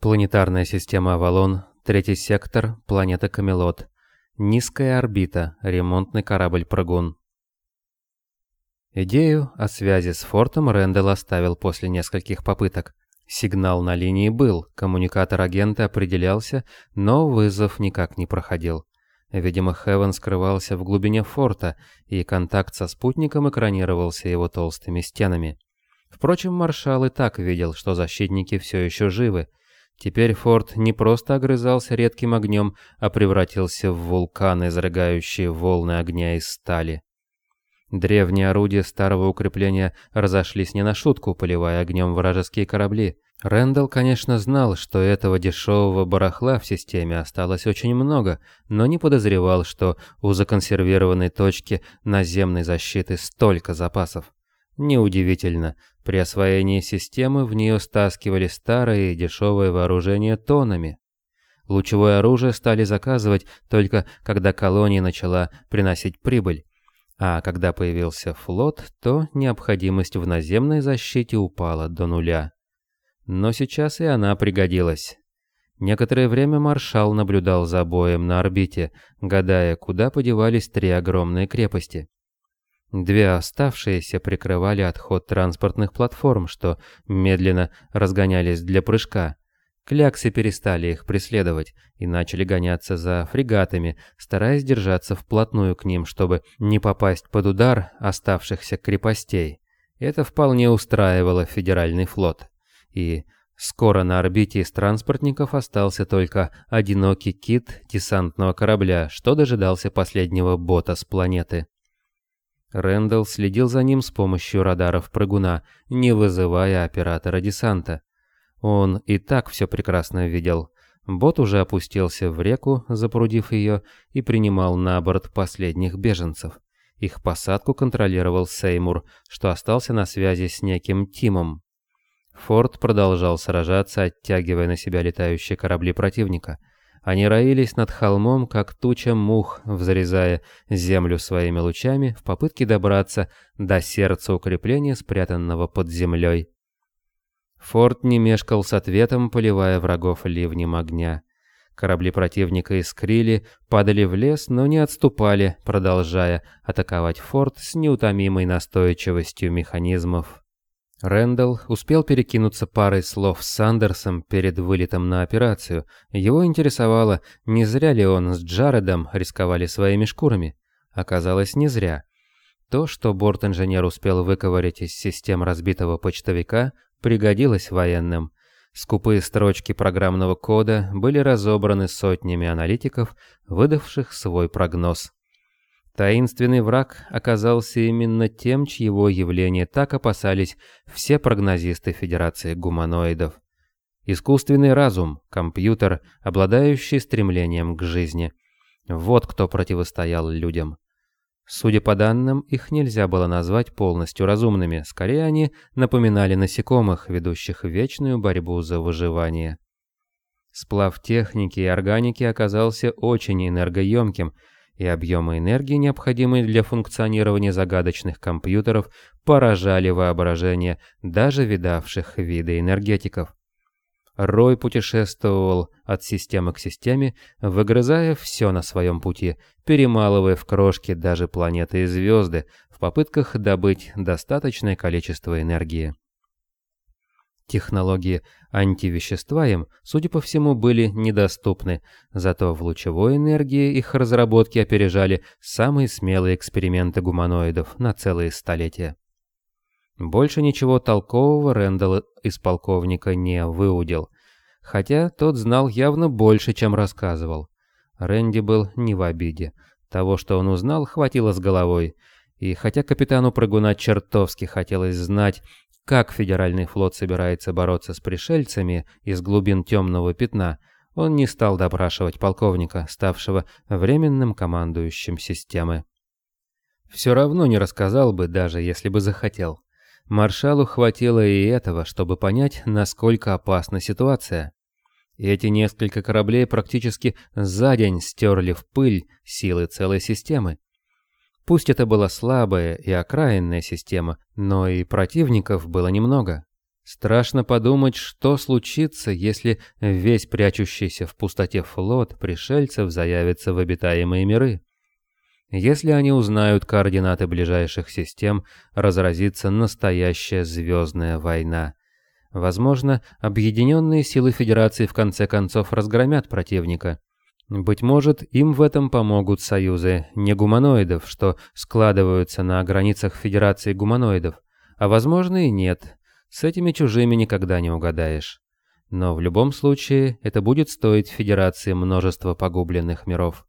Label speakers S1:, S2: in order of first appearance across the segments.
S1: Планетарная система Авалон, третий сектор, планета Камелот. Низкая орбита, ремонтный корабль «Прыгун». Идею о связи с фортом Рэндалл оставил после нескольких попыток. Сигнал на линии был, коммуникатор агента определялся, но вызов никак не проходил. Видимо, Хевен скрывался в глубине форта, и контакт со спутником экранировался его толстыми стенами. Впрочем, маршал и так видел, что защитники все еще живы, Теперь форт не просто огрызался редким огнем, а превратился в вулкан, изрыгающий волны огня из стали. Древние орудия старого укрепления разошлись не на шутку, поливая огнем вражеские корабли. Рэндалл, конечно, знал, что этого дешевого барахла в системе осталось очень много, но не подозревал, что у законсервированной точки наземной защиты столько запасов. Неудивительно, при освоении системы в нее стаскивали старое и дешевое вооружение тоннами. Лучевое оружие стали заказывать только когда колония начала приносить прибыль. А когда появился флот, то необходимость в наземной защите упала до нуля. Но сейчас и она пригодилась. Некоторое время маршал наблюдал за боем на орбите, гадая, куда подевались три огромные крепости. Две оставшиеся прикрывали отход транспортных платформ, что медленно разгонялись для прыжка. Кляксы перестали их преследовать и начали гоняться за фрегатами, стараясь держаться вплотную к ним, чтобы не попасть под удар оставшихся крепостей. Это вполне устраивало федеральный флот. И скоро на орбите из транспортников остался только одинокий кит десантного корабля, что дожидался последнего бота с планеты. Рэндалл следил за ним с помощью радаров прыгуна, не вызывая оператора десанта. Он и так все прекрасно видел. Бот уже опустился в реку, запрудив ее, и принимал на борт последних беженцев. Их посадку контролировал Сеймур, что остался на связи с неким Тимом. Форд продолжал сражаться, оттягивая на себя летающие корабли противника – они роились над холмом, как туча мух, взрезая землю своими лучами в попытке добраться до сердца укрепления, спрятанного под землей. Форт не мешкал с ответом, поливая врагов ливнем огня. Корабли противника искрили, падали в лес, но не отступали, продолжая атаковать форт с неутомимой настойчивостью механизмов. Рэндалл успел перекинуться парой слов с Сандерсом перед вылетом на операцию. Его интересовало, не зря ли он с Джаредом рисковали своими шкурами. Оказалось, не зря. То, что борт-инженер успел выковырять из систем разбитого почтовика, пригодилось военным. Скупые строчки программного кода были разобраны сотнями аналитиков, выдавших свой прогноз. Таинственный враг оказался именно тем, чьего явления так опасались все прогнозисты Федерации гуманоидов. Искусственный разум, компьютер, обладающий стремлением к жизни. Вот кто противостоял людям. Судя по данным, их нельзя было назвать полностью разумными, скорее они напоминали насекомых, ведущих вечную борьбу за выживание. Сплав техники и органики оказался очень энергоемким – и объемы энергии, необходимые для функционирования загадочных компьютеров, поражали воображение даже видавших виды энергетиков. Рой путешествовал от системы к системе, выгрызая все на своем пути, перемалывая в крошки даже планеты и звезды в попытках добыть достаточное количество энергии. Технологии антивещества им, судя по всему, были недоступны, зато в лучевой энергии их разработки опережали самые смелые эксперименты гуманоидов на целые столетия. Больше ничего толкового Рэндалл из полковника не выудил, хотя тот знал явно больше, чем рассказывал. Рэнди был не в обиде. Того, что он узнал, хватило с головой, и хотя капитану прыгуна чертовски хотелось знать, как Федеральный флот собирается бороться с пришельцами из глубин темного пятна, он не стал допрашивать полковника, ставшего временным командующим системы. Все равно не рассказал бы, даже если бы захотел. Маршалу хватило и этого, чтобы понять, насколько опасна ситуация. эти несколько кораблей практически за день стерли в пыль силы целой системы. Пусть это была слабая и окраинная система, но и противников было немного. Страшно подумать, что случится, если весь прячущийся в пустоте флот пришельцев заявится в обитаемые миры. Если они узнают координаты ближайших систем, разразится настоящая звездная война. Возможно, объединенные силы Федерации в конце концов разгромят противника. Быть может, им в этом помогут союзы негуманоидов, что складываются на границах Федерации гуманоидов. А возможно и нет. С этими чужими никогда не угадаешь. Но в любом случае, это будет стоить Федерации множество погубленных миров.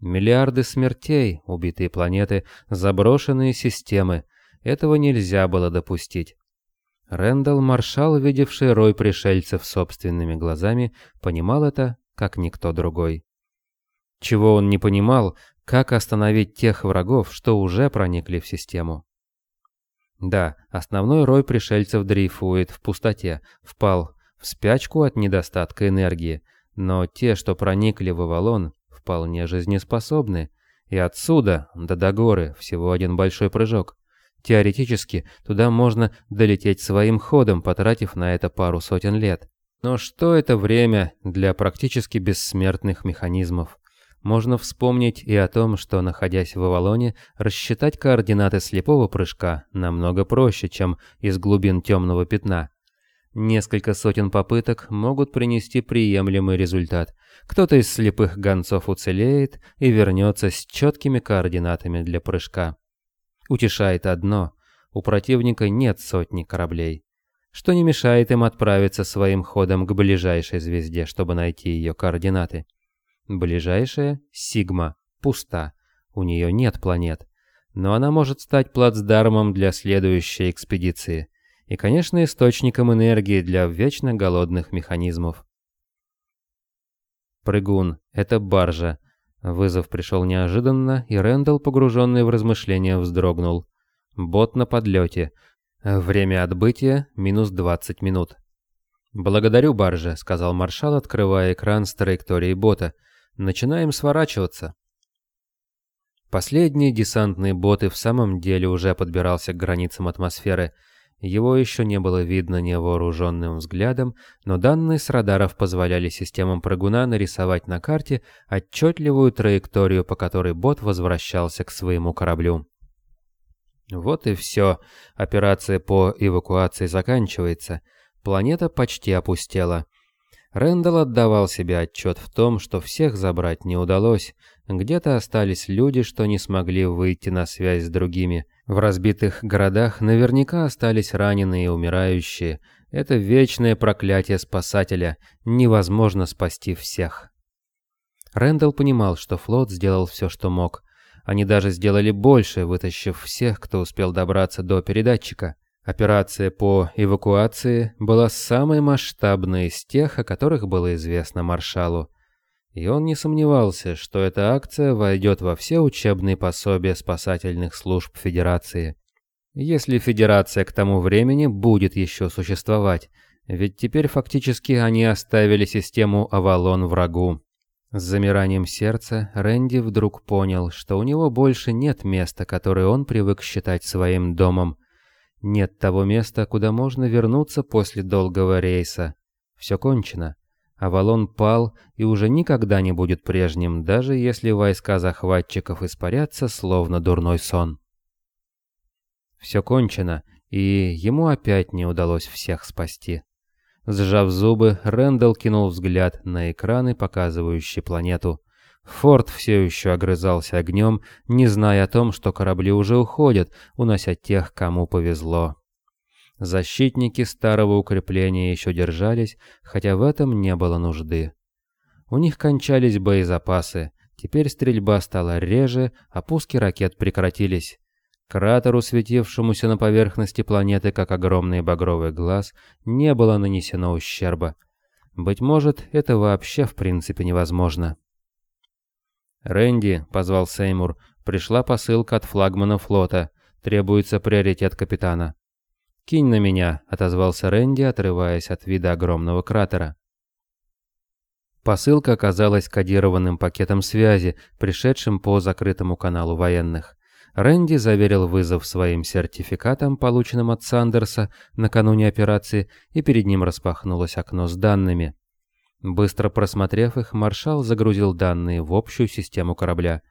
S1: Миллиарды смертей, убитые планеты, заброшенные системы. Этого нельзя было допустить. Рэндалл Маршал, видевший рой пришельцев собственными глазами, понимал это, как никто другой. Чего он не понимал, как остановить тех врагов, что уже проникли в систему. Да, основной рой пришельцев дрейфует в пустоте, впал в спячку от недостатка энергии, но те, что проникли в Авалон, вполне жизнеспособны, и отсюда до Дагоры всего один большой прыжок. Теоретически, туда можно долететь своим ходом, потратив на это пару сотен лет. Но что это время для практически бессмертных механизмов? Можно вспомнить и о том, что, находясь в Авалоне, рассчитать координаты слепого прыжка намного проще, чем из глубин темного пятна. Несколько сотен попыток могут принести приемлемый результат. Кто-то из слепых гонцов уцелеет и вернется с четкими координатами для прыжка. Утешает одно – у противника нет сотни кораблей, что не мешает им отправиться своим ходом к ближайшей звезде, чтобы найти ее координаты. Ближайшая – Сигма, пуста, у нее нет планет, но она может стать плацдармом для следующей экспедиции и, конечно, источником энергии для вечно голодных механизмов. Прыгун — это баржа. Вызов пришел неожиданно, и Рэндалл, погруженный в размышления, вздрогнул. Бот на подлете. Время отбытия — минус 20 минут. «Благодарю, баржа», — сказал маршал, открывая экран с траекторией бота. «Начинаем сворачиваться». Последний десантный бот и в самом деле уже подбирался к границам атмосферы — его еще не было видно невооруженным взглядом, но данные с радаров позволяли системам прыгуна нарисовать на карте отчетливую траекторию, по которой бот возвращался к своему кораблю. Вот и все. Операция по эвакуации заканчивается. Планета почти опустела. Рэндалл отдавал себе отчет в том, что всех забрать не удалось. Где-то остались люди, что не смогли выйти на связь с другими. В разбитых городах наверняка остались раненые и умирающие. Это вечное проклятие спасателя. Невозможно спасти всех. Рэндалл понимал, что флот сделал все, что мог. Они даже сделали больше, вытащив всех, кто успел добраться до передатчика. Операция по эвакуации была самой масштабной из тех, о которых было известно маршалу. И он не сомневался, что эта акция войдет во все учебные пособия спасательных служб Федерации. Если Федерация к тому времени будет еще существовать, ведь теперь фактически они оставили систему Авалон врагу. С замиранием сердца Рэнди вдруг понял, что у него больше нет места, которое он привык считать своим домом. Нет того места, куда можно вернуться после долгого рейса. Все кончено. Авалон пал и уже никогда не будет прежним, даже если войска захватчиков испарятся, словно дурной сон. Все кончено, и ему опять не удалось всех спасти. Сжав зубы, Рэндалл кинул взгляд на экраны, показывающие планету. Форд все еще огрызался огнем, не зная о том, что корабли уже уходят, унося тех, кому повезло. Защитники старого укрепления еще держались, хотя в этом не было нужды. У них кончались боезапасы, теперь стрельба стала реже, а пуски ракет прекратились. Кратеру, светившемуся на поверхности планеты как огромный багровый глаз, не было нанесено ущерба. Быть может, это вообще в принципе невозможно. «Рэнди», — позвал Сеймур, — «пришла посылка от флагмана флота. Требуется приоритет капитана». «Кинь на меня», — отозвался Рэнди, отрываясь от вида огромного кратера. Посылка оказалась кодированным пакетом связи, пришедшим по закрытому каналу военных. Рэнди заверил вызов своим сертификатом, полученным от Сандерса накануне операции, и перед ним распахнулось окно с данными. Быстро просмотрев их, маршал загрузил данные в общую систему корабля.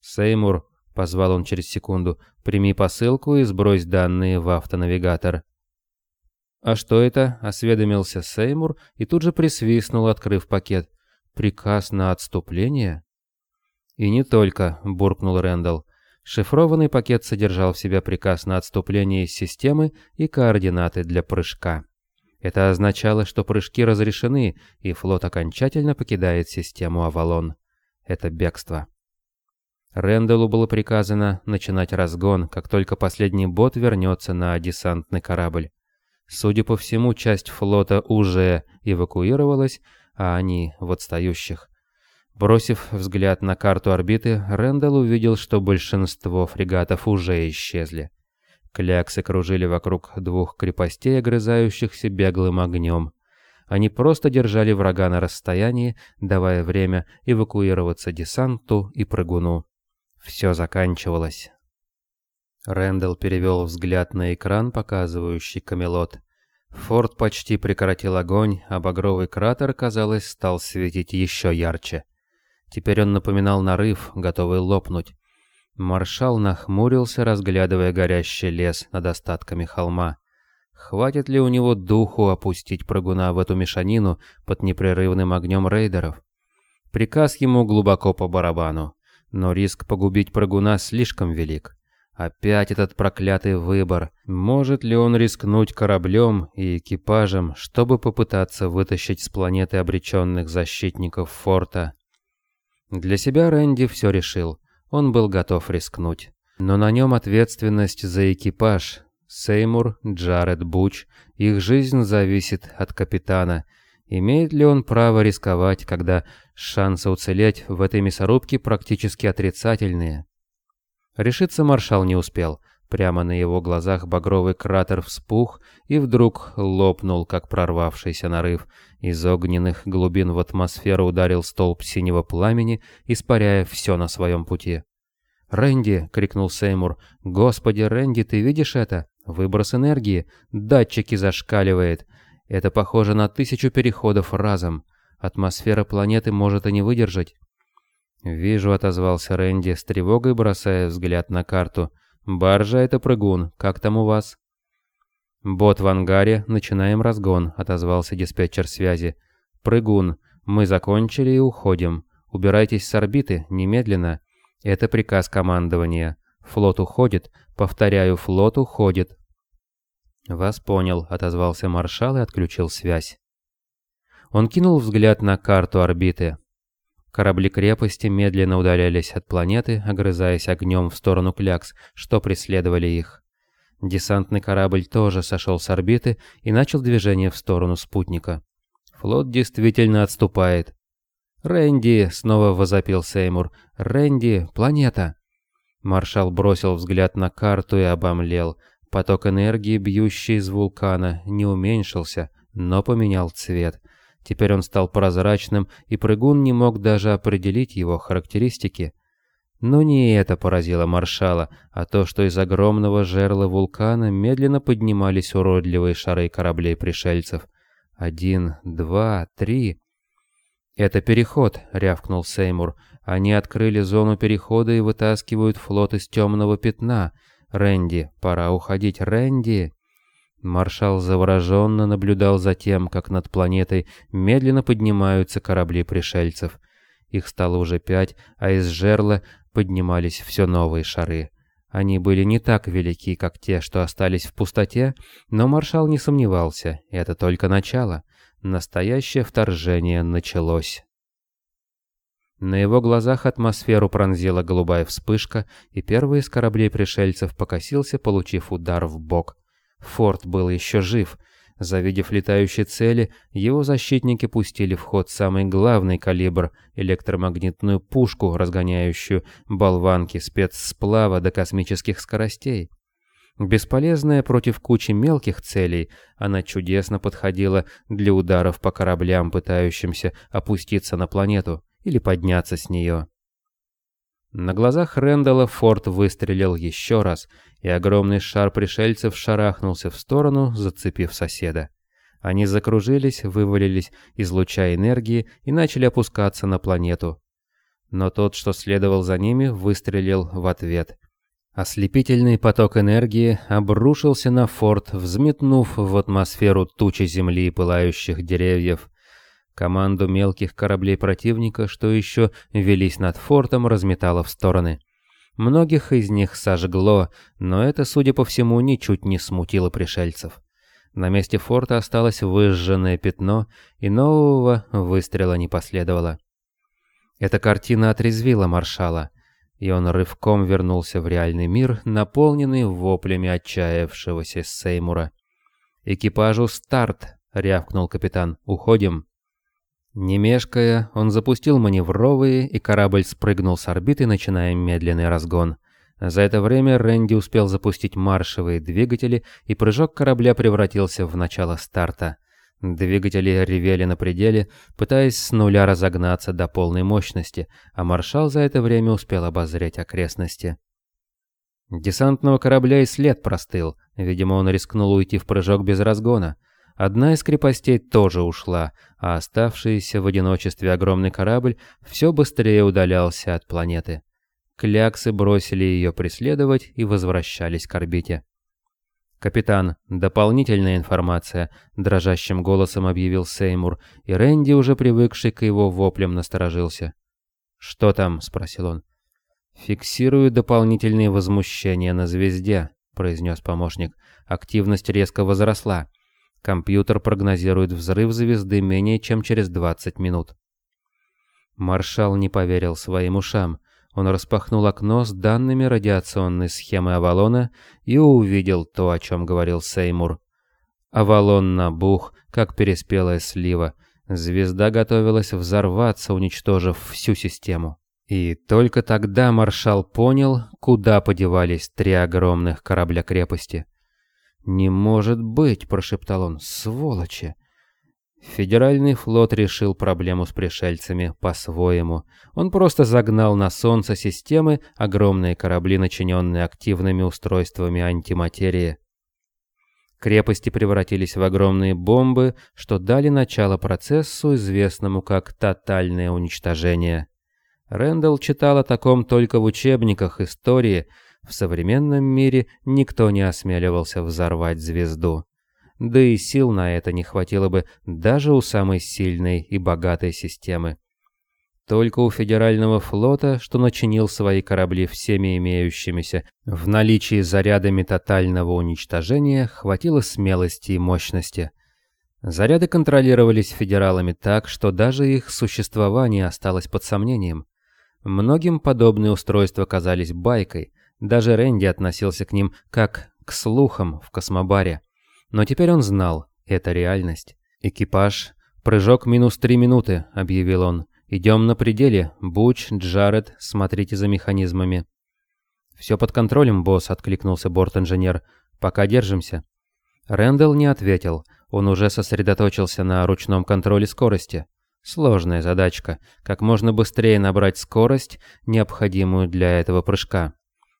S1: «Сеймур», — позвал он через секунду, — «прими посылку и сбрось данные в автонавигатор». «А что это?» — осведомился Сеймур и тут же присвистнул, открыв пакет. «Приказ на отступление?» «И не только», — буркнул Рэндалл. Шифрованный пакет содержал в себе приказ на отступление из системы и координаты для прыжка. Это означало, что прыжки разрешены, и флот окончательно покидает систему Авалон. Это бегство. Рэндаллу было приказано начинать разгон, как только последний бот вернется на десантный корабль. Судя по всему, часть флота уже эвакуировалась, а они в отстающих. Бросив взгляд на карту орбиты, Рэндалл увидел, что большинство фрегатов уже исчезли. Кляксы кружили вокруг двух крепостей, огрызающихся беглым огнем. Они просто держали врага на расстоянии, давая время эвакуироваться десанту и прыгуну. Все заканчивалось. Рэндалл перевел взгляд на экран, показывающий Камелот. Форт почти прекратил огонь, а багровый кратер, казалось, стал светить еще ярче. Теперь он напоминал нарыв, готовый лопнуть. Маршал нахмурился, разглядывая горящий лес над остатками холма. Хватит ли у него духу опустить прыгуна в эту мешанину под непрерывным огнем рейдеров? Приказ ему глубоко по барабану, но риск погубить прыгуна слишком велик. Опять этот проклятый выбор. Может ли он рискнуть кораблем и экипажем, чтобы попытаться вытащить с планеты обреченных защитников форта? Для себя Рэнди все решил. Он был готов рискнуть. Но на нем ответственность за экипаж. Сеймур, Джаред Буч, их жизнь зависит от капитана. Имеет ли он право рисковать, когда шансы уцелеть в этой мясорубке практически отрицательные? Решиться маршал не успел. Прямо на его глазах багровый кратер вспух и вдруг лопнул, как прорвавшийся нарыв. Из огненных глубин в атмосферу ударил столб синего пламени, испаряя все на своем пути. «Рэнди!» — крикнул Сеймур. «Господи, Рэнди, ты видишь это? Выброс энергии. Датчики зашкаливает. Это похоже на тысячу переходов разом. Атмосфера планеты может и не выдержать». «Вижу», — отозвался Рэнди, с тревогой бросая взгляд на карту. «Баржа — это прыгун. Как там у вас?» «Бот в ангаре. Начинаем разгон», — отозвался диспетчер связи. «Прыгун. Мы закончили и уходим. Убирайтесь с орбиты. Немедленно. Это приказ командования. Флот уходит. Повторяю, флот уходит». «Вас понял», — отозвался маршал и отключил связь. Он кинул взгляд на карту орбиты. Корабли крепости медленно удалялись от планеты, огрызаясь огнем в сторону клякс, что преследовали их. Десантный корабль тоже сошел с орбиты и начал движение в сторону спутника. Флот действительно отступает. «Рэнди!» — снова возопил Сеймур. «Рэнди! Планета!» Маршал бросил взгляд на карту и обомлел. Поток энергии, бьющий из вулкана, не уменьшился, но поменял цвет — Теперь он стал прозрачным, и прыгун не мог даже определить его характеристики. Но не это поразило маршала, а то, что из огромного жерла вулкана медленно поднимались уродливые шары кораблей пришельцев. Один, два, три... «Это переход», — рявкнул Сеймур. «Они открыли зону перехода и вытаскивают флот из темного пятна. Рэнди, пора уходить, Рэнди!» Маршал завороженно наблюдал за тем, как над планетой медленно поднимаются корабли пришельцев. Их стало уже пять, а из жерла поднимались все новые шары. Они были не так велики, как те, что остались в пустоте, но маршал не сомневался, это только начало. Настоящее вторжение началось. На его глазах атмосферу пронзила голубая вспышка, и первый из кораблей пришельцев покосился, получив удар в бок. Форд был еще жив. Завидев летающие цели, его защитники пустили в ход самый главный калибр — электромагнитную пушку, разгоняющую болванки спецсплава до космических скоростей. Бесполезная против кучи мелких целей, она чудесно подходила для ударов по кораблям, пытающимся опуститься на планету или подняться с нее. На глазах Рэндалла Форд выстрелил еще раз, и огромный шар пришельцев шарахнулся в сторону, зацепив соседа. Они закружились, вывалились, излучая энергии, и начали опускаться на планету. Но тот, что следовал за ними, выстрелил в ответ. Ослепительный поток энергии обрушился на форт, взметнув в атмосферу тучи земли и пылающих деревьев. Команду мелких кораблей противника, что еще велись над фортом, разметало в стороны. Многих из них сожгло, но это, судя по всему, ничуть не смутило пришельцев. На месте форта осталось выжженное пятно, и нового выстрела не последовало. Эта картина отрезвила маршала, и он рывком вернулся в реальный мир, наполненный воплями отчаявшегося Сеймура. «Экипажу старт!» — рявкнул капитан. «Уходим!» Не мешкая, он запустил маневровые, и корабль спрыгнул с орбиты, начиная медленный разгон. За это время Рэнди успел запустить маршевые двигатели, и прыжок корабля превратился в начало старта. Двигатели ревели на пределе, пытаясь с нуля разогнаться до полной мощности, а маршал за это время успел обозреть окрестности. Десантного корабля и след простыл, видимо, он рискнул уйти в прыжок без разгона. Одна из крепостей тоже ушла, а оставшийся в одиночестве огромный корабль все быстрее удалялся от планеты. Кляксы бросили ее преследовать и возвращались к орбите. «Капитан, дополнительная информация», — дрожащим голосом объявил Сеймур, и Рэнди, уже привыкший к его воплям, насторожился. «Что там?» — спросил он. «Фиксирую дополнительные возмущения на звезде», — произнес помощник. «Активность резко возросла. Компьютер прогнозирует взрыв звезды менее чем через 20 минут. Маршал не поверил своим ушам. Он распахнул окно с данными радиационной схемы Авалона и увидел то, о чем говорил Сеймур. Авалон набух, как переспелая слива. Звезда готовилась взорваться, уничтожив всю систему. И только тогда маршал понял, куда подевались три огромных корабля крепости. «Не может быть!» – прошептал он. «Сволочи!» Федеральный флот решил проблему с пришельцами по-своему. Он просто загнал на Солнце системы огромные корабли, начиненные активными устройствами антиматерии. Крепости превратились в огромные бомбы, что дали начало процессу, известному как «тотальное уничтожение». Рэндалл читал о таком только в учебниках истории – в современном мире никто не осмеливался взорвать звезду. Да и сил на это не хватило бы даже у самой сильной и богатой системы. Только у Федерального флота, что начинил свои корабли всеми имеющимися в наличии зарядами тотального уничтожения, хватило смелости и мощности. Заряды контролировались федералами так, что даже их существование осталось под сомнением. Многим подобные устройства казались байкой, даже Рэнди относился к ним как к слухам в космобаре. Но теперь он знал, это реальность. «Экипаж, прыжок минус три минуты», — объявил он. «Идем на пределе. Буч, Джаред, смотрите за механизмами». «Все под контролем, босс», — откликнулся борт-инженер. «Пока держимся». Рэндалл не ответил. Он уже сосредоточился на ручном контроле скорости. Сложная задачка. Как можно быстрее набрать скорость, необходимую для этого прыжка.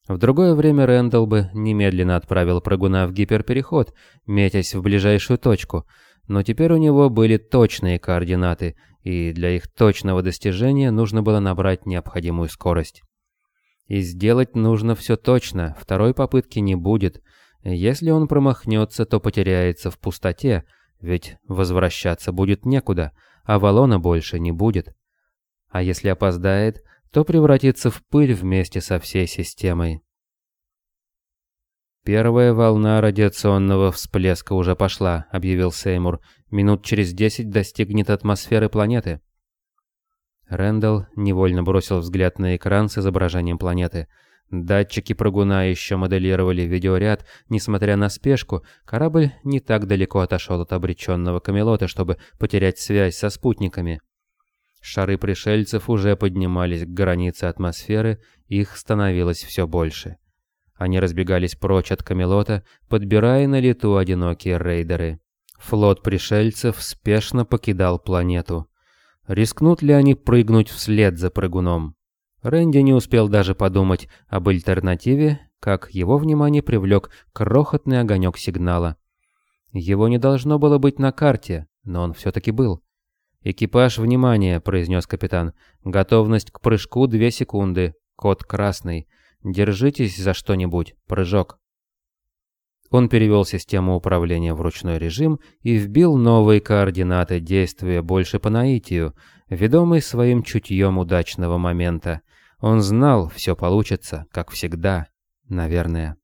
S1: В другое время Рэндалл бы немедленно отправил прыгуна в гиперпереход, метясь в ближайшую точку, но теперь у него были точные координаты, и для их точного достижения нужно было набрать необходимую скорость. И сделать нужно все точно, второй попытки не будет. Если он промахнется, то потеряется в пустоте, ведь возвращаться будет некуда, а валона больше не будет. А если опоздает, то превратится в пыль вместе со всей системой. «Первая волна радиационного всплеска уже пошла», — объявил Сеймур. «Минут через десять достигнет атмосферы планеты». Рэндалл невольно бросил взгляд на экран с изображением планеты. Датчики прыгуна еще моделировали видеоряд. Несмотря на спешку, корабль не так далеко отошел от обреченного Камелота, чтобы потерять связь со спутниками. Шары пришельцев уже поднимались к границе атмосферы, их становилось все больше. Они разбегались прочь от Камелота, подбирая на лету одинокие рейдеры. Флот пришельцев спешно покидал планету. Рискнут ли они прыгнуть вслед за прыгуном? Рэнди не успел даже подумать об альтернативе, как его внимание привлек крохотный огонек сигнала. Его не должно было быть на карте, но он все-таки был. «Экипаж, внимание!» – произнес капитан. «Готовность к прыжку две секунды. Код красный. Держитесь за что-нибудь. Прыжок». Он перевел систему управления в ручной режим и вбил новые координаты действия больше по наитию, ведомый своим чутьем удачного момента. Он знал, все получится, как всегда, наверное.